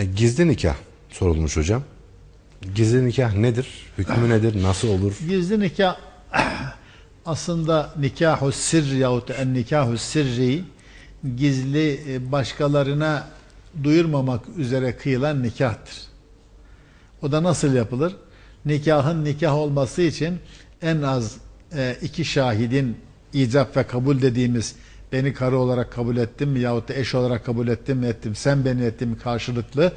E, gizli nikah sorulmuş hocam. Gizli nikah nedir? Hükmü nedir? Nasıl olur? Gizli nikah aslında nikahu sirri yahut en nikahu sirri gizli e, başkalarına duyurmamak üzere kıyılan nikahtır. O da nasıl yapılır? Nikahın nikah olması için en az e, iki şahidin icap ve kabul dediğimiz beni karı olarak kabul ettin mi yahut da eş olarak kabul ettin mi ettim sen beni ettin mi karşılıklı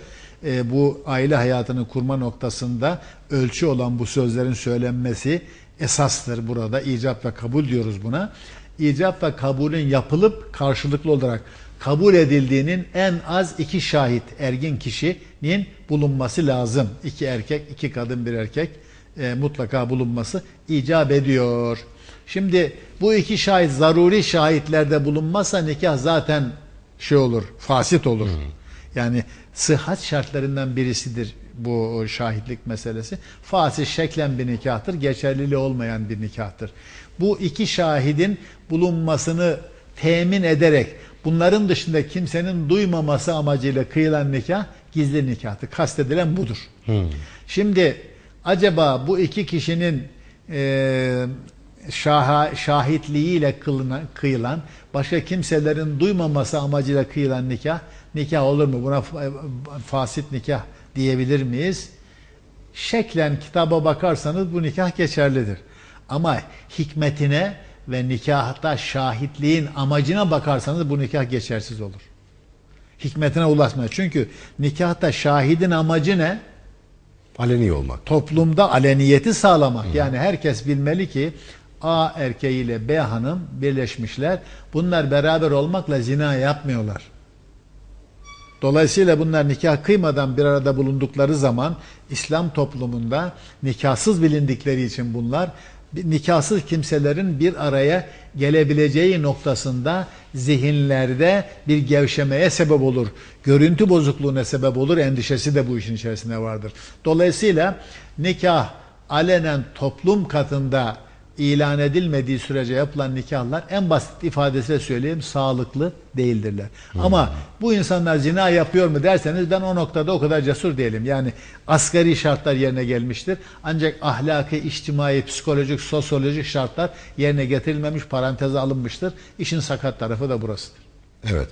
e, bu aile hayatını kurma noktasında ölçü olan bu sözlerin söylenmesi esastır burada icap ve kabul diyoruz buna. İcap ve kabulün yapılıp karşılıklı olarak kabul edildiğinin en az iki şahit ergin kişinin bulunması lazım. İki erkek, iki kadın, bir erkek e, mutlaka bulunması icap ediyor. Şimdi bu iki şahit zaruri şahitlerde bulunmazsa nikah zaten şey olur, fasit olur. Yani sıhhat şartlarından birisidir bu şahitlik meselesi. Fasit şeklen bir nikahtır, geçerliliği olmayan bir nikahtır. Bu iki şahidin bulunmasını temin ederek bunların dışında kimsenin duymaması amacıyla kıyılan nikah gizli nikahtır. Kastedilen budur. Şimdi acaba bu iki kişinin e, şaha, şahitliğiyle kılınan, kıyılan, başka kimselerin duymaması amacıyla kıyılan nikah, nikah olur mu? Buna fasit nikah diyebilir miyiz? Şeklen kitaba bakarsanız bu nikah geçerlidir. Ama hikmetine ve nikahta şahitliğin amacına bakarsanız bu nikah geçersiz olur. Hikmetine ulaşmıyor. Çünkü nikahta şahidin amacı ne? Aleni olmak. Toplumda aleniyeti sağlamak. Yani herkes bilmeli ki A erkeğiyle B hanım birleşmişler. Bunlar beraber olmakla zina yapmıyorlar. Dolayısıyla bunlar nikah kıymadan bir arada bulundukları zaman İslam toplumunda nikahsız bilindikleri için bunlar nikahsız kimselerin bir araya gelebileceği noktasında zihinlerde bir gevşemeye sebep olur. Görüntü bozukluğuna sebep olur. Endişesi de bu işin içerisinde vardır. Dolayısıyla nikah alenen toplum katında ilan edilmediği sürece yapılan nikahlar en basit ifadesiyle söyleyeyim sağlıklı değildirler. Hmm. Ama bu insanlar zina yapıyor mu derseniz ben o noktada o kadar cesur değilim. Yani asgari şartlar yerine gelmiştir. Ancak ahlaki, içtimai, psikolojik, sosyolojik şartlar yerine getirilmemiş, paranteze alınmıştır. İşin sakat tarafı da burasıdır. Evet.